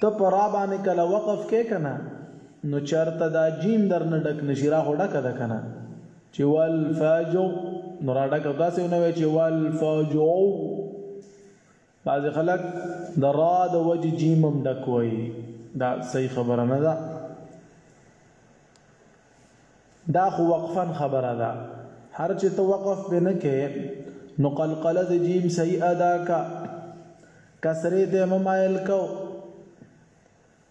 ته پر را باندې کله وقف کې کنه نو چرته دا جیم در نه ډک نشي را هډه کده کنه چې وال فاجو نو را ډک داسې نه وي چې وال فاجو بعضی خلک د را د وجی جیم هم ډک وایي دا صحیح خبره نه ده دا خو وقفا خبره ده هر چې ته وقف به نه کې نو قلقله د جیم صحیح ادا کا کسره ته ممایل کو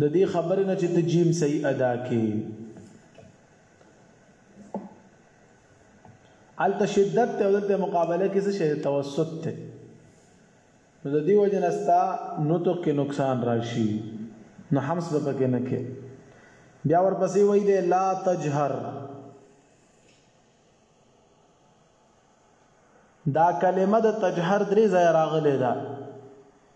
د دې خبرې نه چې ته جیم صحیح ادا کې الته شدت ته دلته مقابله کې څه شی توسط ته نو د دې وجه نستا نطق کې نقصان راشي نو حمس به پکې نه کې بیا ورپسې وای دی لا تجهر دا کلمه د تجهر درې ځای راغلې ده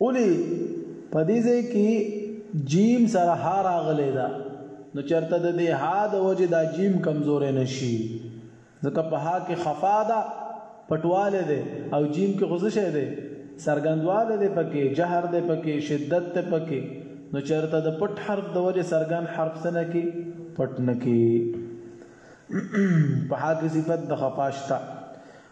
ولي په دې ځای کي جيم سره ها راغلې ده نو چرته د دې ها د وجې دا جيم کمزورې نه شي ځکه په ها کي خفا ده پټواله ده او جيم کي خوځ شه ده سرګندواله ده پکې جهر ده پکې شدت ده پکې نو چرته د پټ حرف د وجې سرګن حرف سنه کي پټ نه کي په ها کي صفت د خفاشتا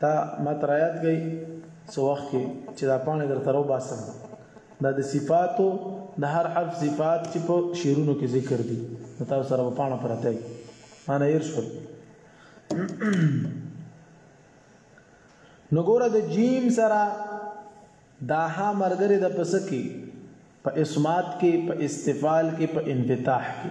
تا ماته رایاد کړئ څه وخت کې چې دا پاڼې درته راوباسم دا د صفاتو د هر حرف صفات چې په شعرونو کې ذکر دي نو تاسو سره په پاڼه پرته وي معنی یې شول نو ګوره د جیم سره دا ها مرګره د پس کې په اسمات کې په استفال کې په انفتاح کې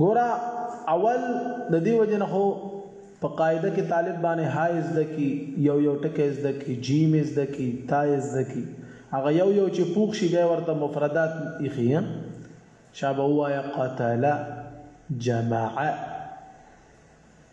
ګوره اول د دې وجې نه خو په قاعده کې طالب باندې ها یې زده کړي، یو یو ټکی یې زده کړي، جیم یې زده کړي، تا یې زده کړي، هغه یو یو چې پوخ شي بیا یې ورته مفردات ایښي. شابه ووایه، قتل، جمع.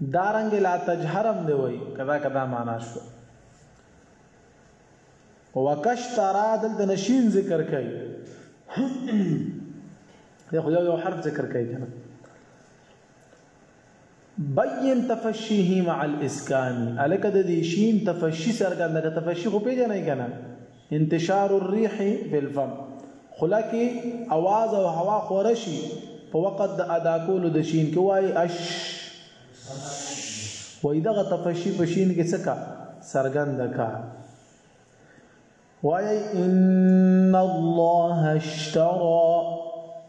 دا رنګ لا تجهرم دی وای کدا کدا معنا شو وکشترا دلته نشین ذکر کوي دا خو یو حرف ذکر کوي کنه بین تفشیه مع الاسکان الکه د دې شین تفشی سرګند تفشی خو پیژنې کنه انتشار الريح في الفم، خوله کې اواز او هوا خوره شي، په وقت د ادا کولو د شين کې وايي، اش، ش، وايي دغه تفشي په شين کې څه کا؟ څرګنده کا. وايي، ان الله اشترا.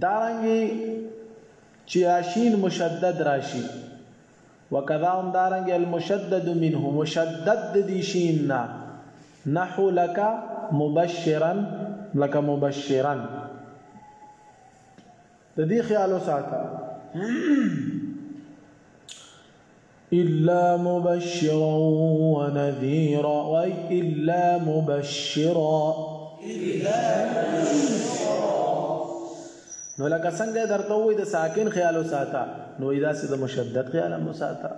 دارنګه چی یاشین مشدد راشی وکذا همدارنګه المشدد منه مشدد ددی شین نه نحو لک مبشرا لک مبشرا ددی خیال وساته الا مبشرا ونذيرا واي الا مبشرا الا مبشرا نو لکه څنګه درته وې د ساکن خیال وساته نو ادا سي د مشدد خیال هم وساته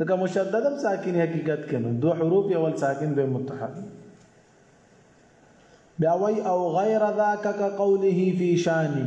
دغه مشدد هم ساکن حقیقت کنه دو حروف اول ساکن به متحد بیا وای او غیر ذاک کقوله فی شانی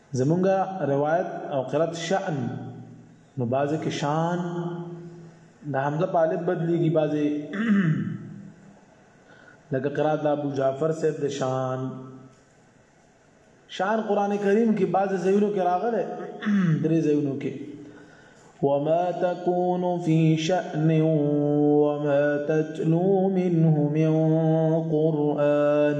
زمونږ روایت او قرت شأن نو بعضې کې شان د حمزه په الف بدلېږي بعضې لکه قرات د ابو جعفر صاحب د شان شان قران کریم کې بعضې ځایونو کې راغلی درې ځایونو کې وما تكون في شأن وما تتلو منه من قرآن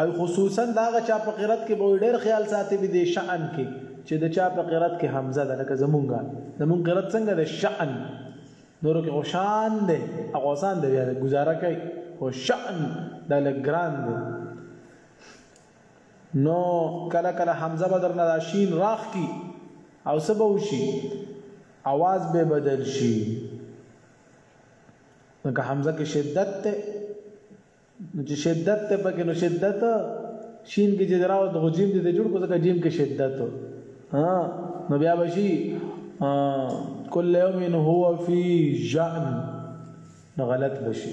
او خصوصا دا چا په قرات کې به ډېر خیال ساتي به دي شأن کې چې د چا په قرات کې حمزه ده لکه زمونږه زمونږ قرات څنګه ده شأن نور کې غشان ده غوسان ده بیا گزاره کوي خو شأن د لګران ده نو کله کله همزه به درنه دا شين راښکي او څه به وشي اواز به بدل شي نو که همزه کې شدت ته نو چې شدت ته پکې نو شدت شین کې چې دراو د جیم دې جوړ کو ځکه جیم کې شدت ها نو بیا بشي کل یوم هو فی جان نو غلط بشي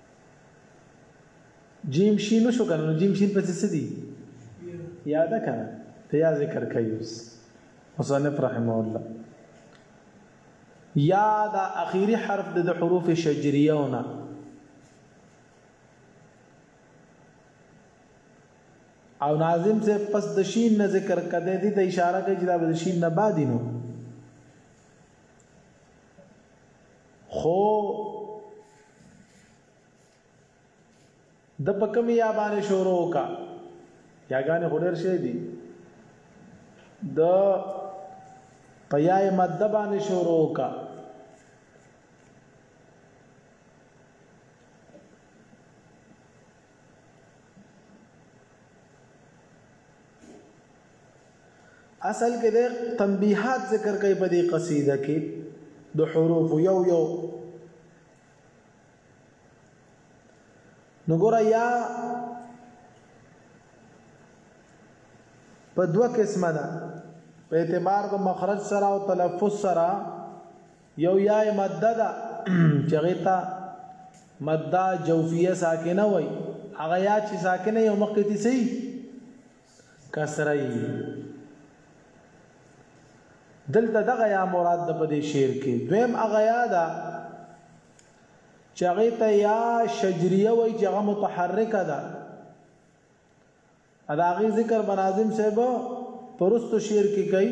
جیم شین شو کنه نو جیم شین پسې څه دي یاد کنه ته یا ذکر کوي اوس مصنف رحمه الله یا دا اخیری حرف د حروف شجریونه او ناظم سے پس د شین نه ذکر کده دي ته اشاره کوي چې دا د شین نه بعد نو خو د په کمی یا باندې شروع وکا یاګانې غډر شي دي د پیای ماده باندې شروع وکا اصل کې د تنبيهات ذکر کوي په دې قصيده کې د حروف یو یو نو ګور یا په دوه قسمه ده په اعتبار د مخرج سره او تلفظ سره یو یا یې ماده ده چې هغې ته ماده جوفیه ساکنه وایي هغه یا چې ساکنه یو مخکې تی سي کسره یي دلته دغه یا مراد د پدې شعر کې دویم هغه یا ده چې هغې ته یا شجریه وایي چې هغه متحرکه ده د هغې ذکر به ناظم صاحب په وروستو شعر کې کوي.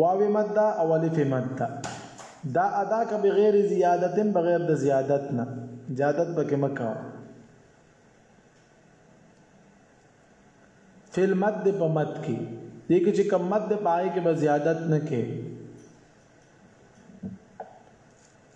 واو مد ده او الف مد ده دا ادا که بغیر زیادت بغیر د زیادت نه زیادت پکې مکوا فل مد په مد کې دې کې چې کم مد پای کې به زیادت نه کې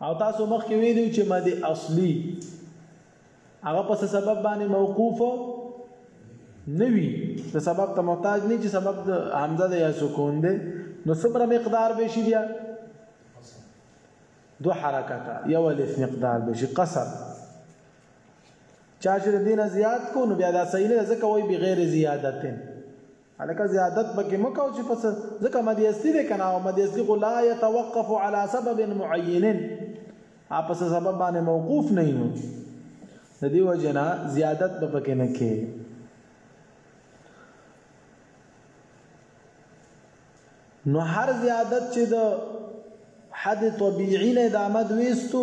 او تاسو مخکې ویلو چې مد اصلي هغه په سبب باندې موقوف نه وي د سبب ته محتاج نه چې سبب د حمزه د یا سکون دی نو څومره مقدار به شي بیا دو حرکت یو الف مقدار به شي قصر چا چې دینه زیات کو نو بیا دا صحیح نه ځکه وای بغیر زیادتن هلکه زیادت پکې مه کوه چې په څه ځکه مدیستی دی کنه او مدیستی خو لا یتوقف علی سبب معین اپ څه سبب باندې موقوف نه یو د دې وجنه زیادت به پکې نه کې نو هر زیادت چې د حد طبيعي نه د آمد وېستو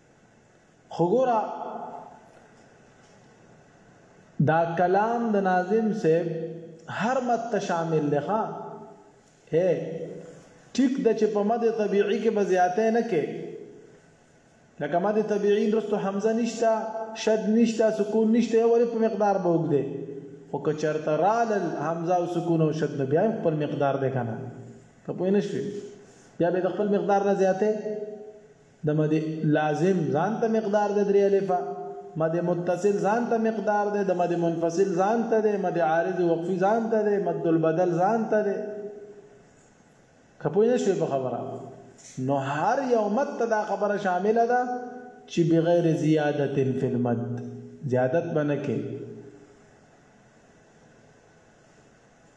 خو ګوره دا کلام د ناظم صاحب هر مد ته شامل دی ښا هه ټیک د چې په مد طبيعي کې به زیاته نه کې لکه ما د طبيعي رستو حمزه نشتا شد نشتا سکون نشتا یو په مقدار به وګده خو که چرته رال حمزه او سکون او شد نو بیا خپل مقدار ده کنه ته پوه نه شوې بیا به د خپل مقدار نه زیاته د مد لازم ځان ته مقدار دی درې الفه، مد متصل ځان ته مقدار دی، د مد منفصل ځان ته دی، مد عارض وقفي ځان ته دی، مد البدل ځان ته دی. که پوه نه شوې په خبره نو هر یو مد ته دا خبره شامله ده چې بغیر زیادت فی المد زیادت به نه کې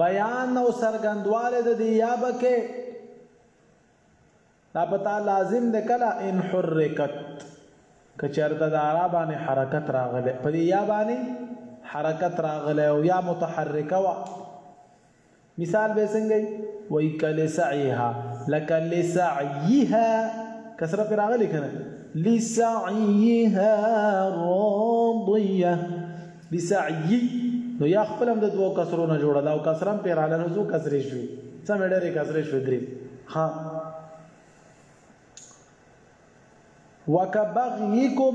بیان او سرګندواله د دې یا بکه دا پتا لازم ده کلا ان حرکت کچرته د عربانه حرکت راغله په دې یا باندې حرکت راغله او یا متحرکه وا مثال به څنګه وي کله سعيها لك لسعيها کسره پر راغلی کنه لسعيها راضيه لسعي نو یا خپل هم د دوو کسرو نه جوړه دا او کسرم پر رااله نو څو کسرې شوې سم ډېرې کسرې شوې درې ها وکبغيكم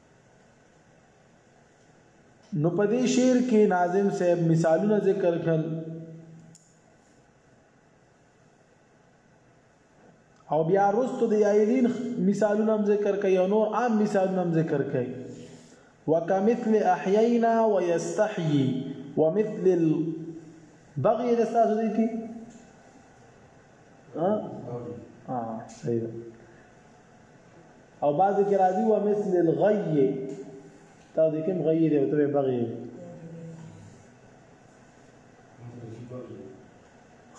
نو په دې شعر کې ناظم صاحب مثالونه ذکر کړل او بیا رستو د یایلین مثالونه هم ذکر کوي او نور عام مثالونه هم ذکر کوي وکمثل احیینا ويستحيي ومثل البغي د تاسو دي کی ها اه صحیح او بعضی کې راځي و مثل الغی تا د کوم غی دی او ته بغی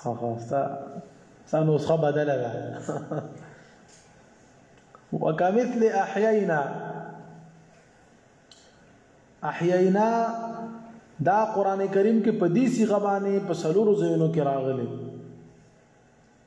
ها ها ستا ستا نسخه بدله ده وکمثل احیینا احیینا دا قران کریم کې په دې صيغه باندې په سلورو ځایونو کې راغلي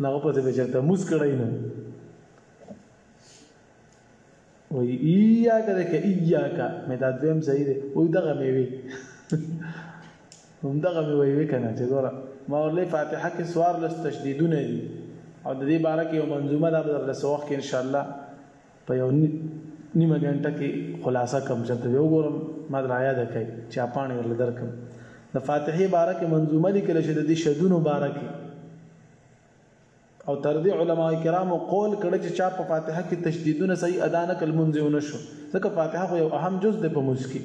نغه پسې به چرته موس کړی نو وی ایا کده کې ایا کا مې دا دویم صحیح دی وی دغه مې وی هم دغه مې وی وی کنه چې ګوره ما ورلې فاتحه کې سوار لس تشدیدونه دي او د دې باره کې یو منظومه دا به درله سوخ کې ان شاء الله په یو نیمه ګنټه کې خلاصه کم چرته به وګورم ما در یاد کړئ چې اپانې ورل درکم د فاتحه باره کې منظومه لیکل شوې د دې شدونو باره کې او تر دې علما کرامو قول کړی چې چا په فاتحه کې تشدیدونه صحیح ادا نه کړ مونږ یې ونشو ځکه فاتحه خو یو اهم جز دی په موږ کې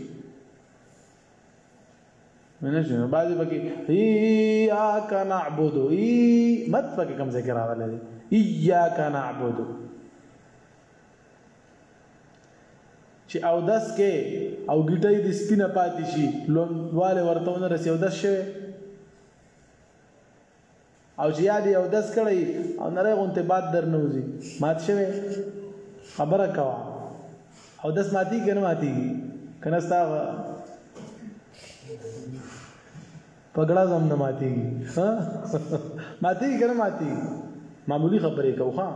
نه شي نو بعضې پکې ایاک نعبد ای مت پکې کوم ځای کې راغلی دی ایاک نعبد چې او داس کې او ګټای د سپینه پاتې شي لومواله ورته ونه رسي او داس شوی او چې یاد یې اودس کړی او نری غونتې باد در نه وځي مات شوی خبره کوه اودس ماتي که نه ماتېږي که نه ستا پګړه زم نه ماتېږي ماتېږي که نه ماتېږي معمولی خبرې کوو ښه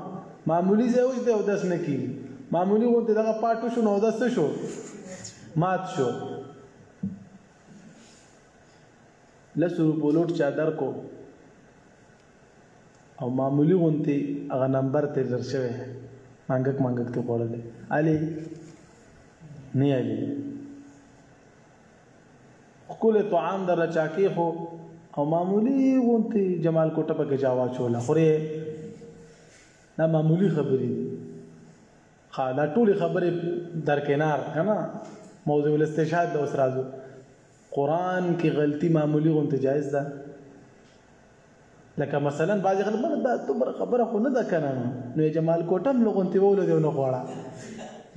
معمولی ځای اوس دی اودس نه کېږي معمولی غونتې دغه پاټو شو نو اودس څه شو مات شو لسو روپو لوټ چا درکو او معمولی غونتی هغه نمبر ته در شوی مانګک مانګک ته خوړلې علي نه علي خپل طعام در چاکی خو او معمولی غونتی جمال کوټه پکې جاوا چولا خوري دا معمولی خبرې دي خا دا ټول خبرې درکنار کنه موضوع الاستشهاد د اوس راځو قران کې غلطي معمولی غونته جایز ده لکه مثلا بعضی خلک مړه دا دومره خبره خو نه ده کنه نو جمال کوټم لغونتی وول دی نه غواړه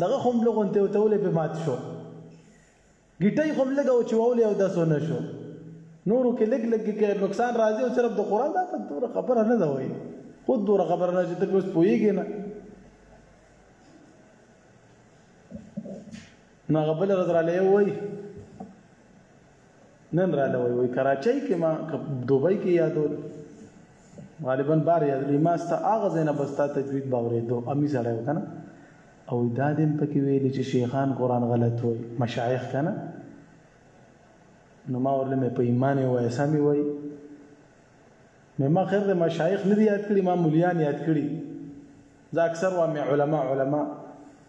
دغه هم لغونتی او تولې په مات شو ګټي هم لګاو چې وول او داسو نه شو نورو کې لګ لګ کې نقصان راځي او صرف د قران دا په دوره خبره نه ده وایي خود دوره خبره نه چې ته اوس پوېږي نه نو هغه بل ورځ رالی وای نن رالی وای وای کراچۍ کې ما دوبۍ کې یادول غالبا بار یادول ما ستا هغه ځای نه به ستا تجوید به اورېدو امي سړی و که نه او دا دې هم پکې ویلي چې شیخان قرآن غلط وایي مشایخ که نه نو ما ورله مې په ایمان یې وایي سمې وایي مې ما خیر د مشایخ نه دي یاد کړي ما مولیان یاد کړي زه اکثر وایم علما علما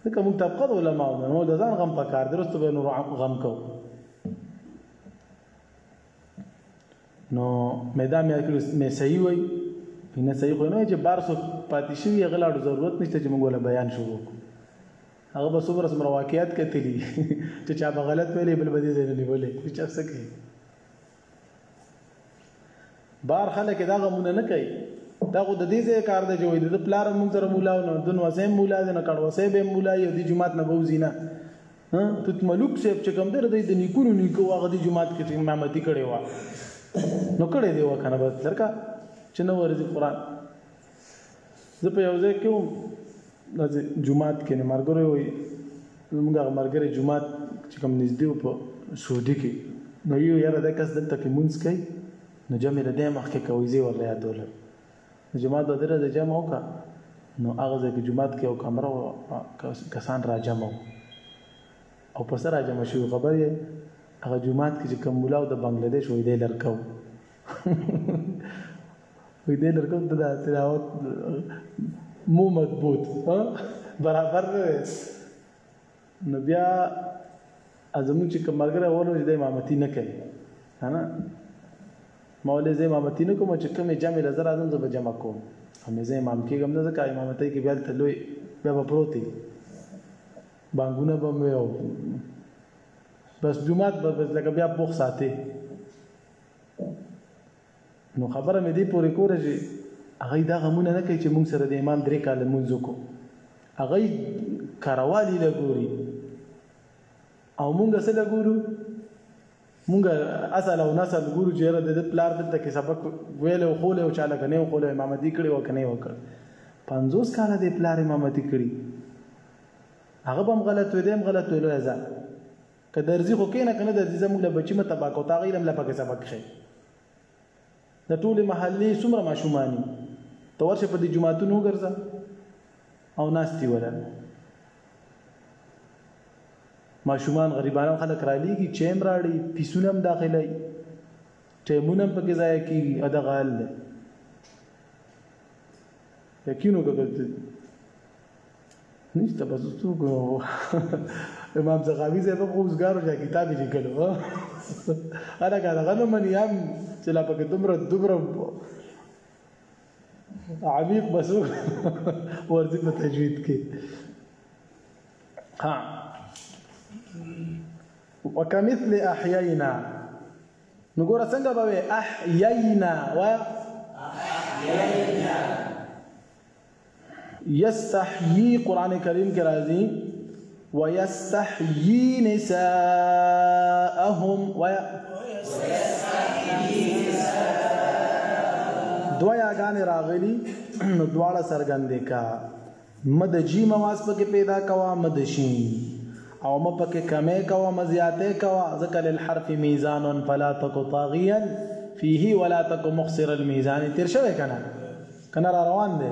ځکه موږ طبقه د علماو نه نو د ځان غم په کار درسته به نور غم کو نو مې دا مې کړو مې صحیح وای نه صحیح خو نه چې بار سو پاتې شي غلاړو ضرورت نشته چې موږ ولا بیان شروع هغه به څومره څومره واقعیات کتلی چې چا به غلط ویلې بل به دې ځای نه نیولې چې څه کوي بار خلک دا غمونه نه کوي دا خو د دې ځای کار دی چې وای د پلار مونږ سره مولا او دن وسه مولا دی نه کړ وسه به مولا یو دی جمعات نه بوزي نه ها توت ملوک صاحب چې کوم در دی د نیکونو نیکو هغه دی جمعات کې امامتي کړي وا نو کړي دی وکنه بس لکه چې نو ورځي قران زه په یو ځای کې وم د جمعات کې نه مرګره وي موږ مرګره جمعات چې کوم نږدې په سعودي کې نو یو یاره د کس دلته کې مونږ کوي نو جمع د دې مخکې کوي زی ورله یادول جمعه د دره د جمع وکا نو هغه ځکه جمعات کې او کمره کسان را جمع او پس را جمع شو خبرې هغه جمعات کې کوم مولا د بنگلاديش وې د لړکاو وی دې لرګو ته دا تلاوت مو مضبوط برابر نه دی نو بیا ازمون چې کومرګره ورو چې د امامتي نه کوي نه مولې زه امامتي نه کوم چې کومې جمع لزر اعظم زب جمع کوم همې زه امام کېږم نه ځکه امامتۍ کې بیا ته لوی بیا به پروتي بانګونه به مې بس جمعات به بس لکه بیا بوخ ساتي نو خبره مې دې پورې کوله چې هغه دا غمونه نه کوي چې موږ سره د امام درې کاله مونږ وکړو هغه کاروالي له ګوري او موږ سره ګورو موږ اصل او نسل ګورو چې را د پلار دلته کې سبق ویل او خول او چاله کنه او خول امامتي کړي او کنه وکړ 50 کاله د پلار امامتي کړي هغه هم غلط وي دیم غلط وي لوی ځان که درځي خو کېنه که نه درځي زموږ له بچي مه تباه کوه ته هغه علم له پکې سبق ښې د ټولې محلې څومره ماشوماني ته ورشه په دې جماعتونو وګرځه او ناستي ولا ماشومان غریبانان خلک را لیږي چیم راړي پیسونه هم داخله وي ټیمونه هم پکې ضایع کیږي ادا غال دی یقینو که نشته بس څوک امام زغاوی زه په خوځګارو ځای کتاب لیکلو انا کا دغه نو من یم چې لا پکې دومره دومره عمیق بسو ورته په تجوید کې ها وکمثل احیینا نو ګور څنګه به احیینا وا احیینا یستحیی قرآن کریم کې راځي ویستحیی نساءهم ویا دوا یاګانې راغلي نو دواړه څرګندې کا مد جی مواز پکې پیدا کوا مد شین او م پکې کمې کوا م زیاتې کوا ذکر للحرف میزان فلا تک طاغیا فيه ولا تک مخسر الميزان تیر شوی کنه کنه را روان دی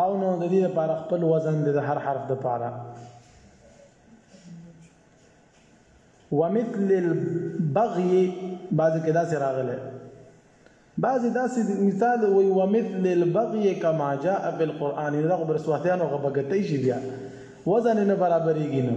او نو د دې لپاره خپل وزن د هر حرف د لپاره ومثل البغي بعضی کې داسې راغله بعضی داسې مثال وي ومثل البغي كما جاء في القران دا برسواتيانو غبغتې شي بیا وزن نه برابرېږي نو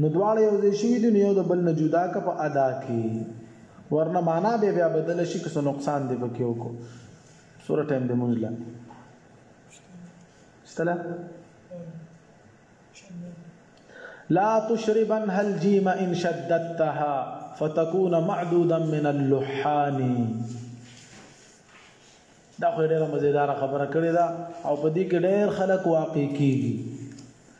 نو دواړه یو ځای شوي دي نو یو د بل نه جدا که په ادا کې ورنه معنا به بیا بدل شي که څه نقصان دی پکې وکړو سوره ټایم د مونږ لا شتله لا تشربن هل جیم ان شددتها فتكون معدودا من اللحان دا خو ډیره مزیدار خبره کړې ده او په دې کې ډیر خلک واقع کیږي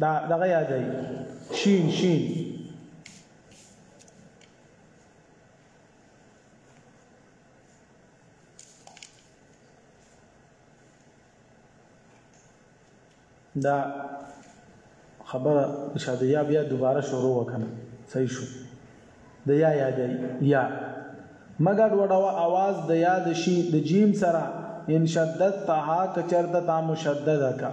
دا دغه یادای شین شین دا خبره شاده یا بیا دوباره شروع وکنه صحیح شو د یا یاد یا مګر وډاو आवाज د یاد شي د جیم سره ان شدت تها کچرت تا مشدد کا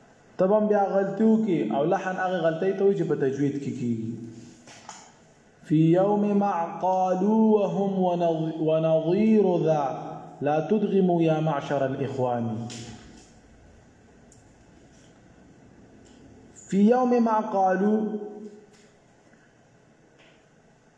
ته به هم بیا غلطي وکړي او لحن هغه غلطۍ ته وي چې په تجوید کې کیږي فی یوم مع قالو وهم ونظیر ذا لا تدغمو یا معشر الاخوان فی یوم مع قالو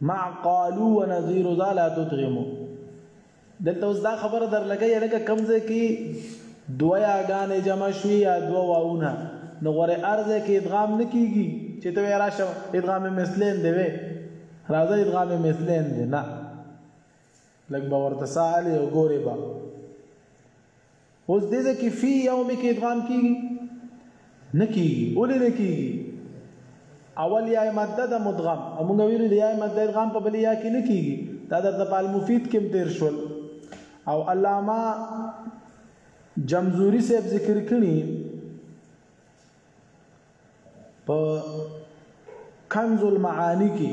مع قالو و نظیر ذا لا تدغمو دلته اوس دا خبره در لګی لکه کم ځای کی دوه یاګانې جمع شوی یا دوه واونه نو غوره ارزه کې ادغام نه کیږي چې ته راشه ادغام مثلین دی وې راځه ادغام مثلین دی نه لګ به ورته سالی او ګوره به اوس دې ځکه فی یوم کې ادغام کیږي نکی اولی نکی اول یا ماده د مدغم موږ ویلو دی یا ماده ادغام په بلی یا کې نکی دا د تپال مفید کې تیر شول او علامه جمزوری صاحب ذکر کړي په کنز المعانی کې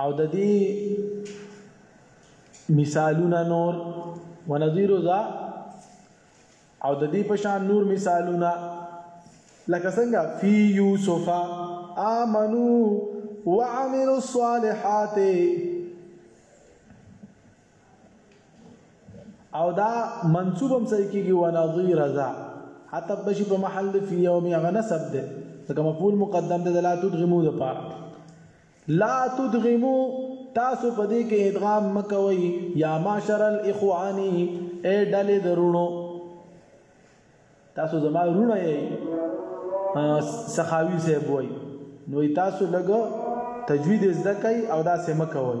او د دې مثالونه نور ونذير ذا او د دې په شان نور مثالونه لکه څنګه فی یوسف آمنو وعملوا الصالحات او دا منصوب هم صحیح کیږي ونظیر ذا حتی بشي په محل فی یوم هغه نسب ده ځکه مفعول مقدم ده لا تدغمو ده پاره لا تدغمو، تاسو په دې کې ادغام مه کوئ، یا معشر الاخوان، ای ډلې د روڼو، تاسو زما روڼه یې، سخاوي صاحب وایي، نو تاسو لږ تجوید زده کوئ او دا سه مه کوئ.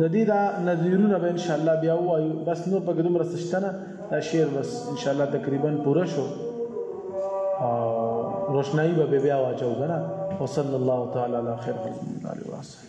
د دې دا نظیرونه به ان شاء الله بیا وایو بس نور په کوم رسشتنه دا شعر بس ان شاء الله تقریبا پوره شو او روشنايي به بیا واچو کنه وصلی الله تعالی علی خیر خلق الله علیه وسلم